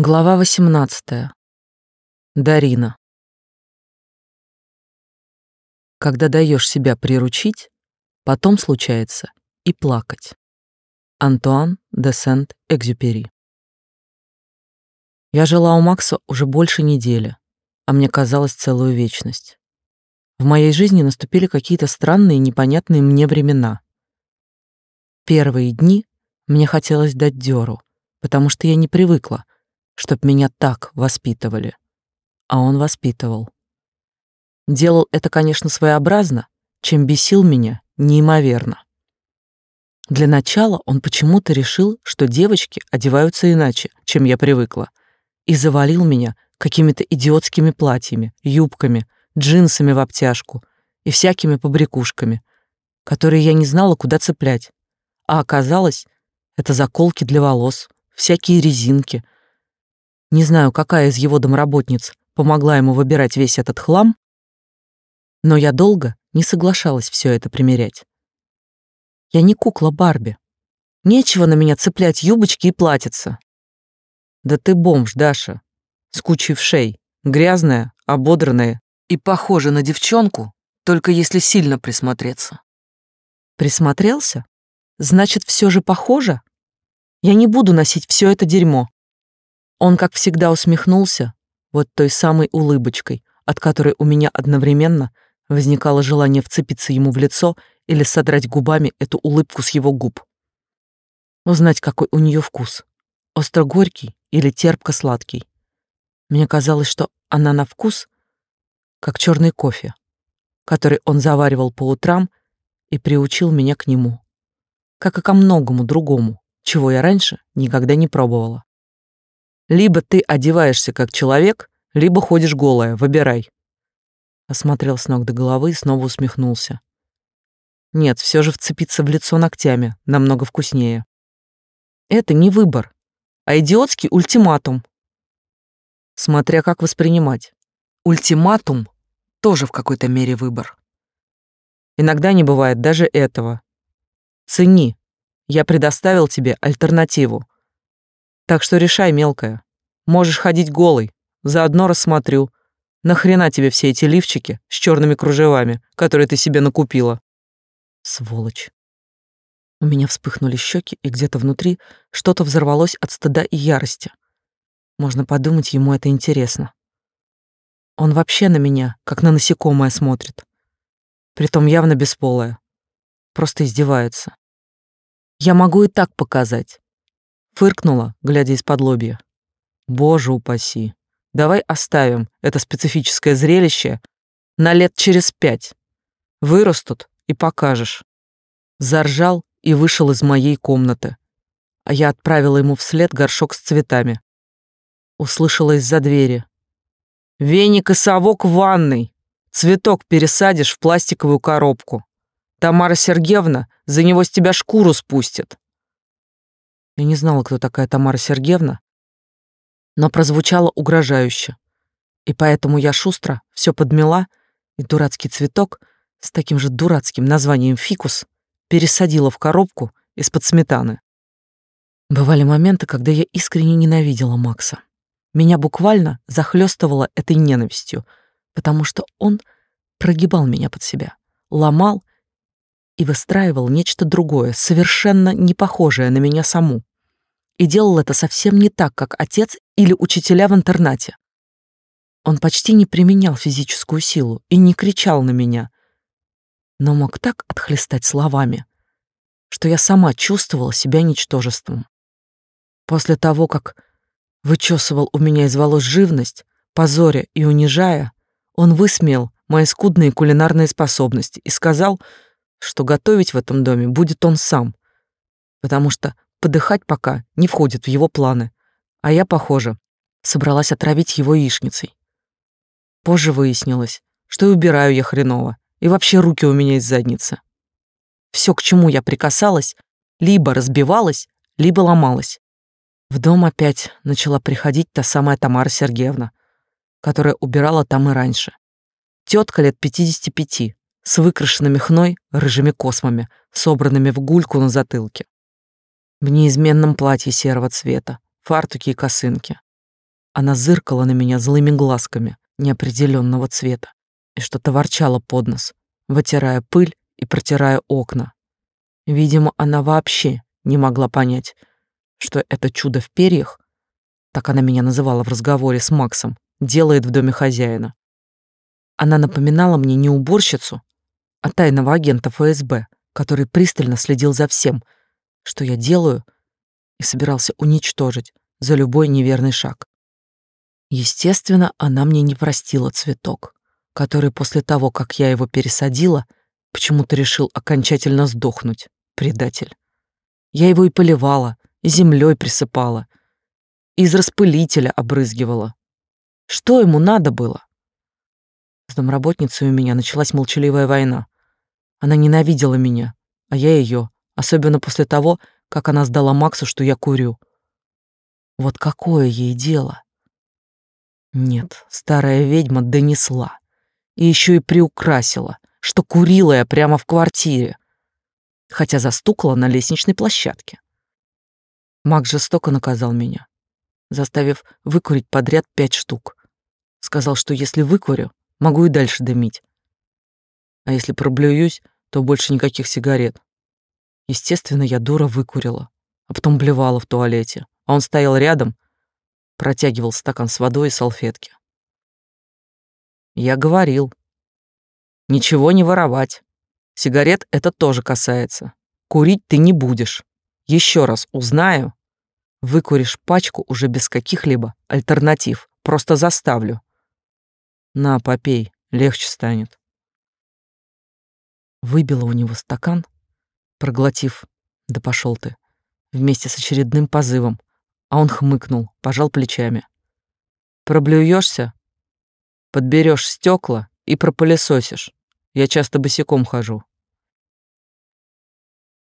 Глава 18. Дарина. Когда даешь себя приручить, потом случается и плакать. Антуан де Сент-Экзюпери. Я жила у Макса уже больше недели, а мне казалось целую вечность. В моей жизни наступили какие-то странные, непонятные мне времена. Первые дни мне хотелось дать дёру, потому что я не привыкла, чтоб меня так воспитывали. А он воспитывал. Делал это, конечно, своеобразно, чем бесил меня неимоверно. Для начала он почему-то решил, что девочки одеваются иначе, чем я привыкла, и завалил меня какими-то идиотскими платьями, юбками, джинсами в обтяжку и всякими побрякушками, которые я не знала, куда цеплять. А оказалось, это заколки для волос, всякие резинки — не знаю, какая из его домработниц помогла ему выбирать весь этот хлам, но я долго не соглашалась все это примерять. Я не кукла Барби. Нечего на меня цеплять юбочки и платьица. Да ты бомж, Даша, с кучей вшей, грязная, ободранная и похожа на девчонку, только если сильно присмотреться. Присмотрелся? Значит, все же похоже? Я не буду носить все это дерьмо. Он, как всегда, усмехнулся, вот той самой улыбочкой, от которой у меня одновременно возникало желание вцепиться ему в лицо или содрать губами эту улыбку с его губ. Узнать, какой у нее вкус. Остро-горький или терпко-сладкий. Мне казалось, что она на вкус, как черный кофе, который он заваривал по утрам и приучил меня к нему. Как и ко многому другому, чего я раньше никогда не пробовала. Либо ты одеваешься как человек, либо ходишь голая, выбирай. Осмотрел с ног до головы и снова усмехнулся. Нет, все же вцепиться в лицо ногтями намного вкуснее. Это не выбор, а идиотский ультиматум. Смотря как воспринимать. Ультиматум тоже в какой-то мере выбор. Иногда не бывает даже этого. Цени. Я предоставил тебе альтернативу. Так что решай, мелкая. Можешь ходить голый. Заодно рассмотрю. Нахрена тебе все эти лифчики с черными кружевами, которые ты себе накупила? Сволочь. У меня вспыхнули щеки, и где-то внутри что-то взорвалось от стыда и ярости. Можно подумать, ему это интересно. Он вообще на меня, как на насекомое, смотрит. Притом явно бесполое. Просто издевается. Я могу и так показать. Фыркнула, глядя из-под лобья. Боже упаси. Давай оставим это специфическое зрелище на лет через пять. Вырастут и покажешь. Заржал и вышел из моей комнаты. А я отправила ему вслед горшок с цветами. Услышала из-за двери. «Веник и совок в ванной. Цветок пересадишь в пластиковую коробку. Тамара Сергеевна за него с тебя шкуру спустит». Я не знала, кто такая Тамара Сергеевна, но прозвучало угрожающе. И поэтому я шустро все подмела, и дурацкий цветок с таким же дурацким названием фикус пересадила в коробку из-под сметаны. Бывали моменты, когда я искренне ненавидела Макса. Меня буквально захлестывало этой ненавистью, потому что он прогибал меня под себя, ломал и выстраивал нечто другое, совершенно не похожее на меня саму и делал это совсем не так, как отец или учителя в интернате. Он почти не применял физическую силу и не кричал на меня, но мог так отхлестать словами, что я сама чувствовала себя ничтожеством. После того, как вычесывал у меня из волос живность, позоря и унижая, он высмеял мои скудные кулинарные способности и сказал, что готовить в этом доме будет он сам, потому что Подыхать пока не входит в его планы, а я, похоже, собралась отравить его яичницей. Позже выяснилось, что и убираю я хреново, и вообще руки у меня из задницы. Все, к чему я прикасалась, либо разбивалось, либо ломалось. В дом опять начала приходить та самая Тамара Сергеевна, которая убирала там и раньше. Тетка лет 55, с выкрашенными хной рыжими космами, собранными в гульку на затылке в неизменном платье серого цвета, фартуке и косынке. Она зыркала на меня злыми глазками неопределенного цвета и что-то ворчала под нос, вытирая пыль и протирая окна. Видимо, она вообще не могла понять, что это чудо в перьях, так она меня называла в разговоре с Максом, делает в доме хозяина. Она напоминала мне не уборщицу, а тайного агента ФСБ, который пристально следил за всем, что я делаю, и собирался уничтожить за любой неверный шаг. Естественно, она мне не простила цветок, который после того, как я его пересадила, почему-то решил окончательно сдохнуть, предатель. Я его и поливала, и землей присыпала, и из распылителя обрызгивала. Что ему надо было? С домработницей у меня началась молчаливая война. Она ненавидела меня, а я ее, особенно после того, как она сдала Максу, что я курю. Вот какое ей дело? Нет, старая ведьма донесла. И еще и приукрасила, что курила я прямо в квартире, хотя застукала на лестничной площадке. Макс жестоко наказал меня, заставив выкурить подряд пять штук. Сказал, что если выкурю, могу и дальше дымить. А если проблююсь, то больше никаких сигарет. Естественно, я дура выкурила, а потом блевала в туалете. А он стоял рядом, протягивал стакан с водой и салфетки. Я говорил. Ничего не воровать. Сигарет это тоже касается. Курить ты не будешь. Еще раз узнаю, выкуришь пачку уже без каких-либо альтернатив. Просто заставлю. На, попей, легче станет. Выбила у него стакан, проглотив, да пошел ты, вместе с очередным позывом, а он хмыкнул, пожал плечами. Проблюешься, подберешь стекла и пропылесосишь. Я часто босиком хожу.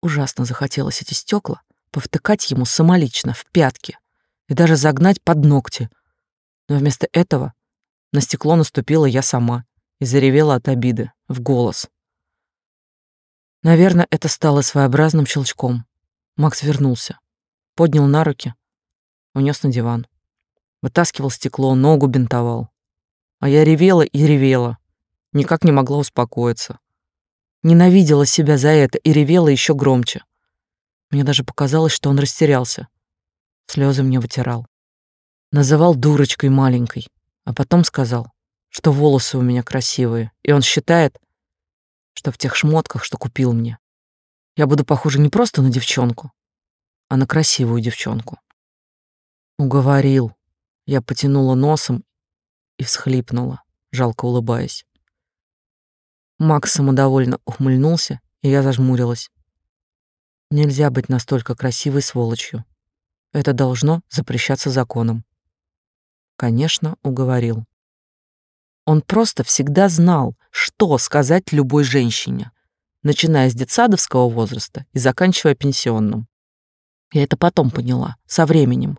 Ужасно захотелось эти стекла повтыкать ему самолично в пятки и даже загнать под ногти. Но вместо этого на стекло наступила я сама и заревела от обиды в голос. Наверное, это стало своеобразным щелчком. Макс вернулся, поднял на руки, унес на диван. Вытаскивал стекло, ногу бинтовал. А я ревела и ревела, никак не могла успокоиться. Ненавидела себя за это и ревела еще громче. Мне даже показалось, что он растерялся. Слезы мне вытирал. Называл дурочкой маленькой. А потом сказал, что волосы у меня красивые, и он считает, что в тех шмотках, что купил мне, я буду похожа не просто на девчонку, а на красивую девчонку. Уговорил. Я потянула носом и всхлипнула, жалко улыбаясь. Макс самодовольно ухмыльнулся, и я зажмурилась. Нельзя быть настолько красивой сволочью. Это должно запрещаться законом. Конечно, уговорил. Он просто всегда знал, что сказать любой женщине, начиная с детсадовского возраста и заканчивая пенсионным. Я это потом поняла, со временем,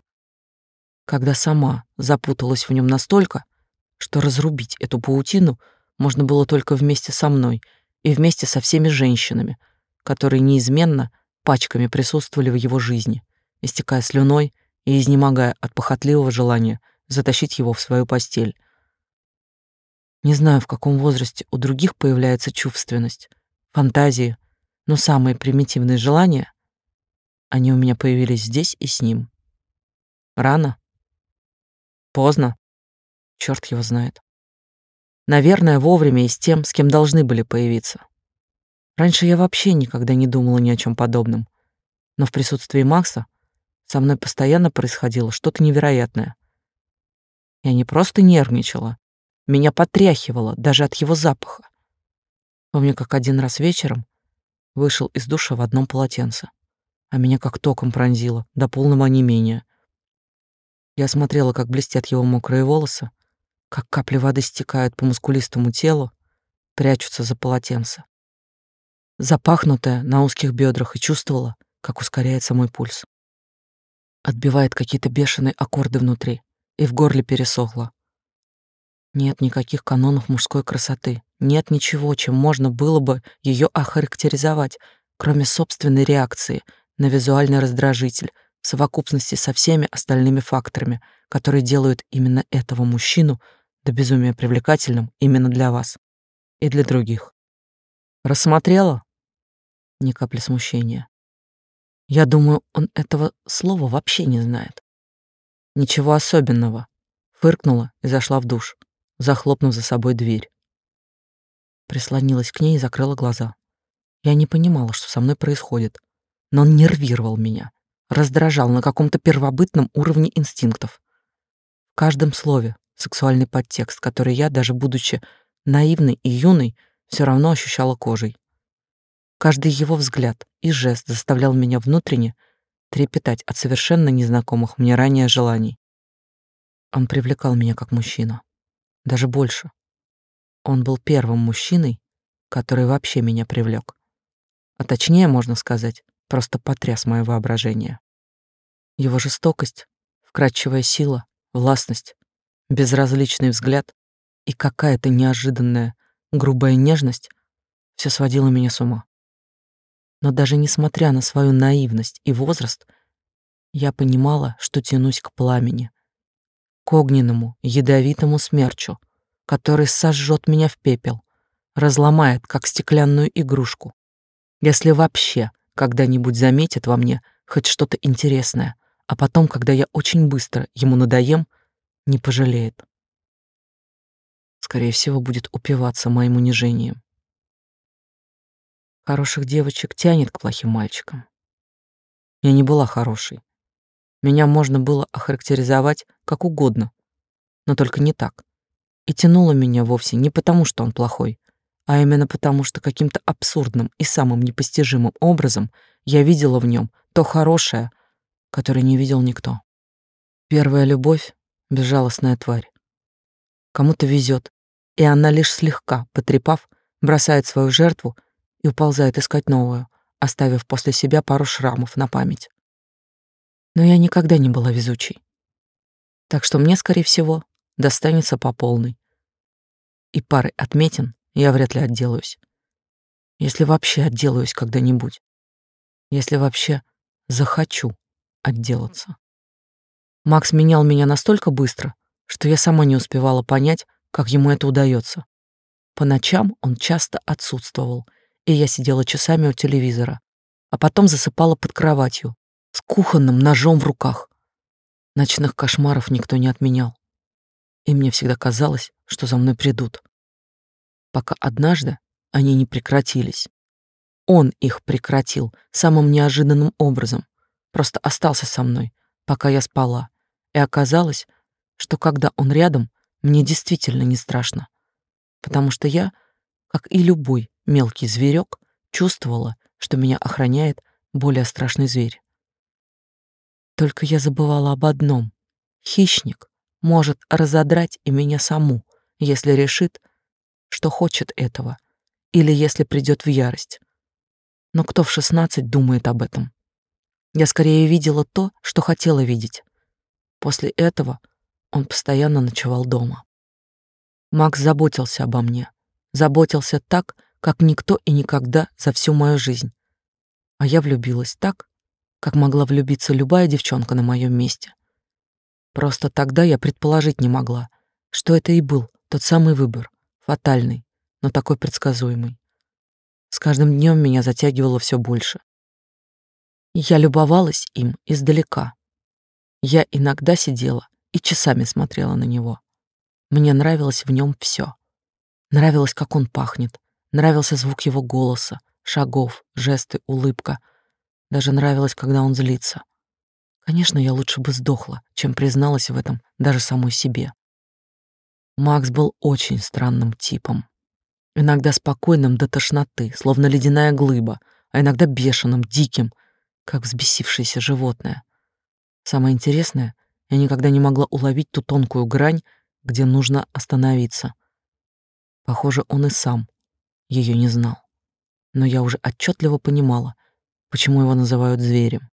когда сама запуталась в нем настолько, что разрубить эту паутину можно было только вместе со мной и вместе со всеми женщинами, которые неизменно пачками присутствовали в его жизни, истекая слюной и изнемогая от похотливого желания — затащить его в свою постель. Не знаю, в каком возрасте у других появляется чувственность, фантазии, но самые примитивные желания, они у меня появились здесь и с ним. Рано? Поздно? Черт его знает. Наверное, вовремя и с тем, с кем должны были появиться. Раньше я вообще никогда не думала ни о чем подобном. Но в присутствии Макса со мной постоянно происходило что-то невероятное — я не просто нервничала, меня потряхивало даже от его запаха. Помню, как один раз вечером вышел из душа в одном полотенце, а меня как током пронзило до полного онемения. Я смотрела, как блестят его мокрые волосы, как капли воды стекают по мускулистому телу, прячутся за полотенце. Запахнутая на узких бедрах и чувствовала, как ускоряется мой пульс. Отбивает какие-то бешеные аккорды внутри и в горле пересохло. Нет никаких канонов мужской красоты, нет ничего, чем можно было бы ее охарактеризовать, кроме собственной реакции на визуальный раздражитель, в совокупности со всеми остальными факторами, которые делают именно этого мужчину до безумия привлекательным именно для вас и для других. Рассмотрела? Ни капли смущения. Я думаю, он этого слова вообще не знает. Ничего особенного. Фыркнула и зашла в душ, захлопнув за собой дверь. Прислонилась к ней и закрыла глаза. Я не понимала, что со мной происходит, но он нервировал меня, раздражал на каком-то первобытном уровне инстинктов. В каждом слове сексуальный подтекст, который я, даже будучи наивной и юной, все равно ощущала кожей. Каждый его взгляд и жест заставлял меня внутренне трепетать от совершенно незнакомых мне ранее желаний. Он привлекал меня как мужчина. Даже больше. Он был первым мужчиной, который вообще меня привлек. А точнее, можно сказать, просто потряс мое воображение. Его жестокость, вкрадчивая сила, властность, безразличный взгляд и какая-то неожиданная грубая нежность все сводило меня с ума. Но даже несмотря на свою наивность и возраст, я понимала, что тянусь к пламени, к огненному, ядовитому смерчу, который сожжет меня в пепел, разломает, как стеклянную игрушку. Если вообще когда-нибудь заметит во мне хоть что-то интересное, а потом, когда я очень быстро ему надоем, не пожалеет. Скорее всего, будет упиваться моим унижением. Хороших девочек тянет к плохим мальчикам. Я не была хорошей. Меня можно было охарактеризовать как угодно, но только не так. И тянуло меня вовсе не потому, что он плохой, а именно потому, что каким-то абсурдным и самым непостижимым образом я видела в нем то хорошее, которое не видел никто. Первая любовь — безжалостная тварь. Кому-то везет, и она лишь слегка, потрепав, бросает свою жертву и уползает искать новую, оставив после себя пару шрамов на память. Но я никогда не была везучей. Так что мне, скорее всего, достанется по полной. И пары отметин я вряд ли отделаюсь. Если вообще отделаюсь когда-нибудь. Если вообще захочу отделаться. Макс менял меня настолько быстро, что я сама не успевала понять, как ему это удается. По ночам он часто отсутствовал, и я сидела часами у телевизора, а потом засыпала под кроватью, с кухонным ножом в руках. Ночных кошмаров никто не отменял, и мне всегда казалось, что за мной придут. Пока однажды они не прекратились. Он их прекратил самым неожиданным образом, просто остался со мной, пока я спала, и оказалось, что когда он рядом, мне действительно не страшно, потому что я, как и любой мелкий зверек, чувствовала, что меня охраняет более страшный зверь. Только я забывала об одном. Хищник может разодрать и меня саму, если решит, что хочет этого, или если придет в ярость. Но кто в шестнадцать думает об этом? Я скорее видела то, что хотела видеть. После этого он постоянно ночевал дома. Макс заботился обо мне. Заботился так, как никто и никогда за всю мою жизнь. А я влюбилась так, как могла влюбиться любая девчонка на моем месте. Просто тогда я предположить не могла, что это и был тот самый выбор, фатальный, но такой предсказуемый. С каждым днем меня затягивало все больше. Я любовалась им издалека. Я иногда сидела и часами смотрела на него. Мне нравилось в нем все. Нравилось, как он пахнет, нравился звук его голоса, шагов, жесты, улыбка. Даже нравилось, когда он злится. Конечно, я лучше бы сдохла, чем призналась в этом даже самой себе. Макс был очень странным типом. Иногда спокойным до тошноты, словно ледяная глыба, а иногда бешеным, диким, как взбесившееся животное. Самое интересное, я никогда не могла уловить ту тонкую грань, где нужно остановиться. Похоже, он и сам ее не знал. Но я уже отчетливо понимала, почему его называют зверем.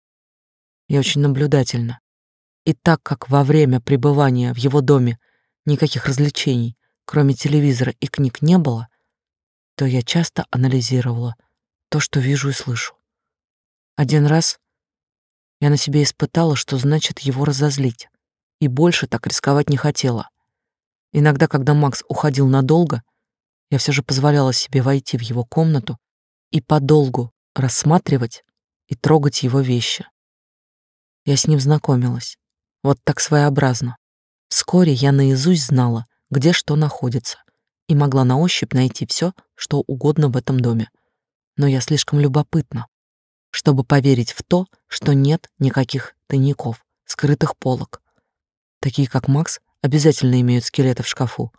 Я очень наблюдательна. И так как во время пребывания в его доме никаких развлечений, кроме телевизора и книг, не было, то я часто анализировала то, что вижу и слышу. Один раз Я на себе испытала, что значит его разозлить, и больше так рисковать не хотела. Иногда, когда Макс уходил надолго, я все же позволяла себе войти в его комнату и подолгу рассматривать и трогать его вещи. Я с ним знакомилась. Вот так своеобразно. Вскоре я наизусть знала, где что находится, и могла на ощупь найти все, что угодно в этом доме. Но я слишком любопытна, чтобы поверить в то, что нет никаких тайников, скрытых полок. Такие, как Макс, обязательно имеют скелеты в шкафу.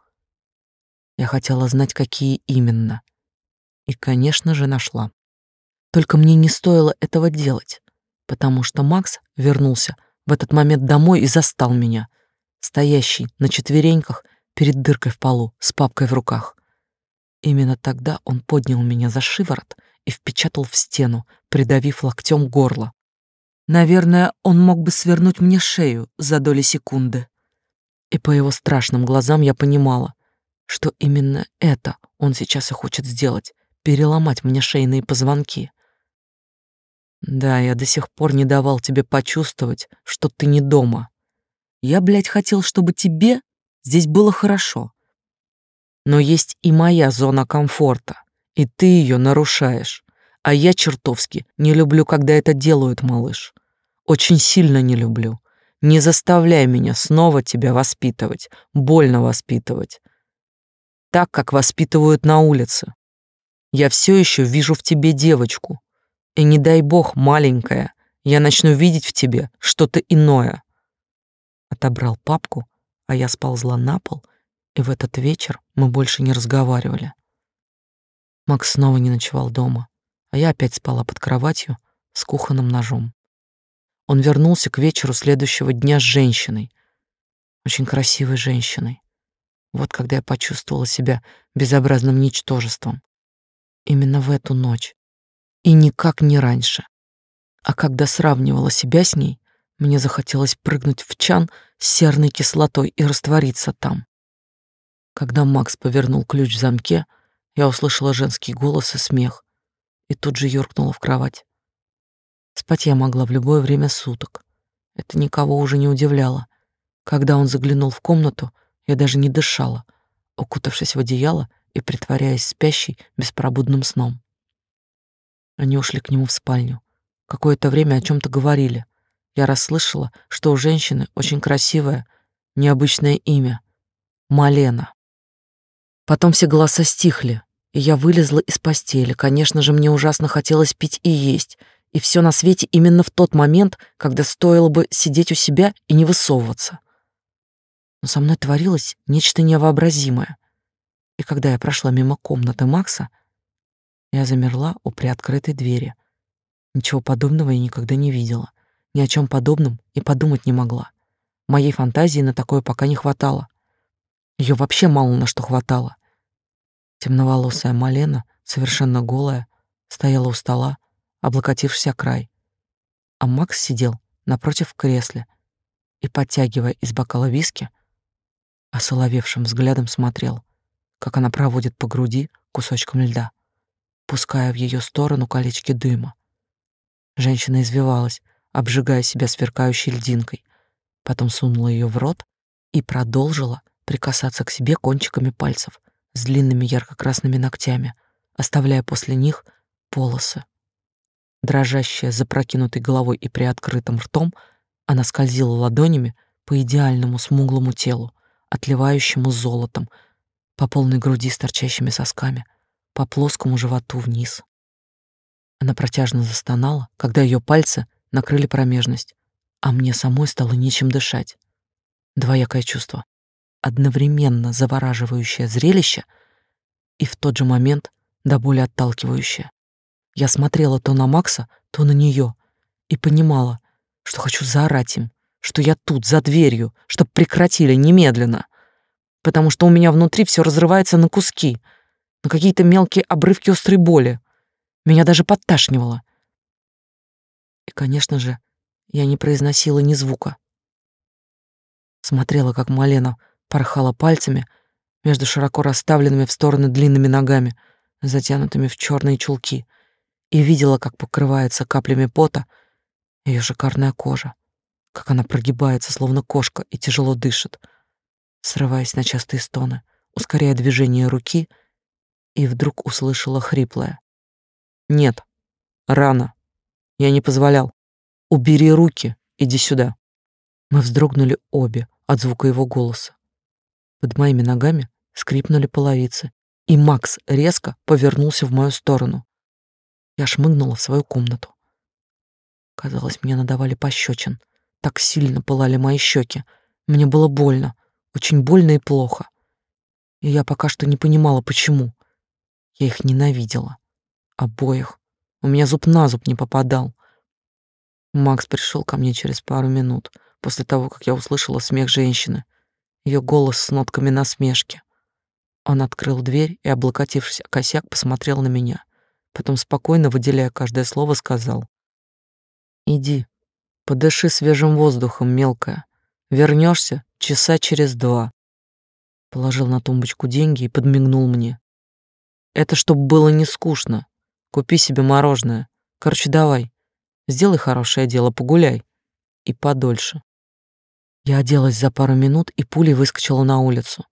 Я хотела знать, какие именно. И, конечно же, нашла. Только мне не стоило этого делать, потому что Макс вернулся в этот момент домой и застал меня, стоящий на четвереньках перед дыркой в полу с папкой в руках. Именно тогда он поднял меня за шиворот и впечатал в стену, придавив локтем горло. Наверное, он мог бы свернуть мне шею за доли секунды. И по его страшным глазам я понимала, что именно это он сейчас и хочет сделать — переломать мне шейные позвонки. Да, я до сих пор не давал тебе почувствовать, что ты не дома. Я, блядь, хотел, чтобы тебе здесь было хорошо. Но есть и моя зона комфорта, и ты ее нарушаешь. А я чертовски не люблю, когда это делают, малыш. Очень сильно не люблю. Не заставляй меня снова тебя воспитывать, больно воспитывать. Так, как воспитывают на улице. Я все еще вижу в тебе девочку, и не дай бог, маленькая, я начну видеть в тебе что-то иное. Отобрал папку, а я сползла на пол, и в этот вечер мы больше не разговаривали. Макс снова не ночевал дома, а я опять спала под кроватью с кухонным ножом. Он вернулся к вечеру следующего дня с женщиной, очень красивой женщиной. Вот когда я почувствовала себя безобразным ничтожеством. Именно в эту ночь и никак не раньше. А когда сравнивала себя с ней, мне захотелось прыгнуть в чан с серной кислотой и раствориться там. Когда Макс повернул ключ в замке, я услышала женский голос и смех, и тут же юркнула в кровать. Спать я могла в любое время суток. Это никого уже не удивляло. Когда он заглянул в комнату, я даже не дышала, укутавшись в одеяло и притворяясь спящей беспробудным сном. Они ушли к нему в спальню. Какое-то время о чем то говорили. Я расслышала, что у женщины очень красивое, необычное имя — Малена. Потом все голоса стихли, и я вылезла из постели. Конечно же, мне ужасно хотелось пить и есть, и все на свете именно в тот момент, когда стоило бы сидеть у себя и не высовываться. Но со мной творилось нечто невообразимое. И когда я прошла мимо комнаты Макса, я замерла у приоткрытой двери. Ничего подобного я никогда не видела. Ни о чем подобном и подумать не могла. Моей фантазии на такое пока не хватало. Ее вообще мало на что хватало. Темноволосая Малена, совершенно голая, стояла у стола, облокотившись о край. А Макс сидел напротив в кресле и, подтягивая из бокала виски, осоловевшим взглядом смотрел, как она проводит по груди кусочком льда пуская в ее сторону колечки дыма. Женщина извивалась, обжигая себя сверкающей льдинкой, потом сунула ее в рот и продолжила прикасаться к себе кончиками пальцев с длинными ярко-красными ногтями, оставляя после них полосы. Дрожащая, запрокинутой головой и приоткрытым ртом, она скользила ладонями по идеальному смуглому телу, отливающему золотом, по полной груди с торчащими сосками — по плоскому животу вниз. Она протяжно застонала, когда ее пальцы накрыли промежность, а мне самой стало нечем дышать. Двоякое чувство. Одновременно завораживающее зрелище и в тот же момент до боли отталкивающее. Я смотрела то на Макса, то на нее и понимала, что хочу заорать им, что я тут, за дверью, чтоб прекратили немедленно, потому что у меня внутри все разрывается на куски — на какие-то мелкие обрывки острой боли. Меня даже подташнивало. И, конечно же, я не произносила ни звука. Смотрела, как Малена порхала пальцами между широко расставленными в стороны длинными ногами, затянутыми в черные чулки, и видела, как покрывается каплями пота Ее шикарная кожа, как она прогибается, словно кошка, и тяжело дышит, срываясь на частые стоны, ускоряя движение руки, и вдруг услышала хриплое. «Нет, рано. Я не позволял. Убери руки, иди сюда». Мы вздрогнули обе от звука его голоса. Под моими ногами скрипнули половицы, и Макс резко повернулся в мою сторону. Я шмыгнула в свою комнату. Казалось, мне надавали пощечин. Так сильно пылали мои щеки. Мне было больно, очень больно и плохо. И я пока что не понимала, почему. Я их ненавидела. Обоих. У меня зуб на зуб не попадал. Макс пришел ко мне через пару минут — после того, как я услышала смех женщины, ее голос с нотками насмешки. Он открыл дверь и, облокотившись о косяк, посмотрел на меня. Потом, спокойно выделяя каждое слово, сказал. «Иди, подыши свежим воздухом, мелкая. Вернешься часа через два». Положил на тумбочку деньги и подмигнул мне. «Это чтобы было не скучно. Купи себе мороженое. Короче, давай, сделай хорошее дело, погуляй. И подольше». Я оделась за пару минут и пулей выскочила на улицу.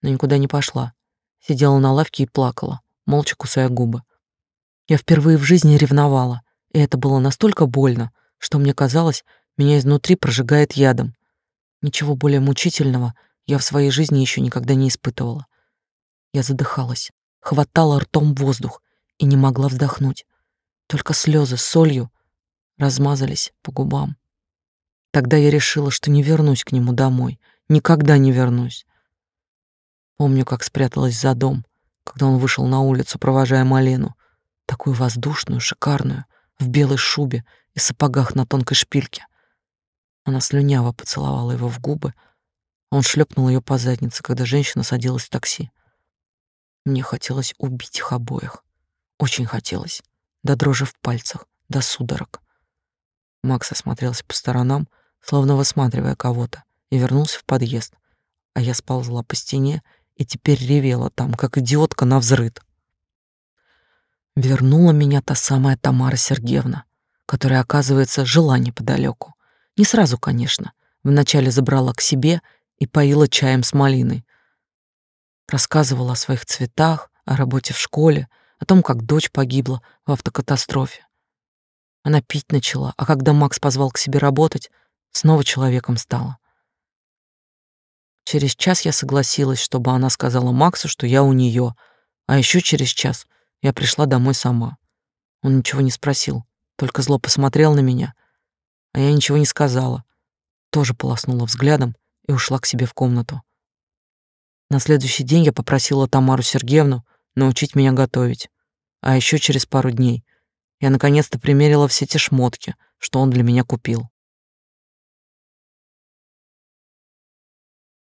Но никуда не пошла. Сидела на лавке и плакала, молча кусая губы. Я впервые в жизни ревновала, и это было настолько больно, что мне казалось, меня изнутри прожигает ядом. Ничего более мучительного я в своей жизни еще никогда не испытывала. Я задыхалась, хватала ртом воздух и не могла вздохнуть. Только слезы с солью размазались по губам. Тогда я решила, что не вернусь к нему домой. Никогда не вернусь. Помню, как спряталась за дом, когда он вышел на улицу, провожая Малену, такую воздушную, шикарную, в белой шубе и сапогах на тонкой шпильке. Она слюняво поцеловала его в губы, он шлепнул ее по заднице, когда женщина садилась в такси. Мне хотелось убить их обоих. Очень хотелось. До дрожи в пальцах, до судорог. Макс осмотрелся по сторонам, словно высматривая кого-то, и вернулся в подъезд. А я сползла по стене и теперь ревела там, как идиотка на взрыд. Вернула меня та самая Тамара Сергеевна, которая, оказывается, жила неподалеку. Не сразу, конечно. Вначале забрала к себе и поила чаем с малиной. Рассказывала о своих цветах, о работе в школе, о том, как дочь погибла в автокатастрофе. Она пить начала, а когда Макс позвал к себе работать, снова человеком стала. Через час я согласилась, чтобы она сказала Максу, что я у нее, а еще через час я пришла домой сама. Он ничего не спросил, только зло посмотрел на меня, а я ничего не сказала. Тоже полоснула взглядом и ушла к себе в комнату. На следующий день я попросила Тамару Сергеевну научить меня готовить, а еще через пару дней я наконец-то примерила все те шмотки, что он для меня купил.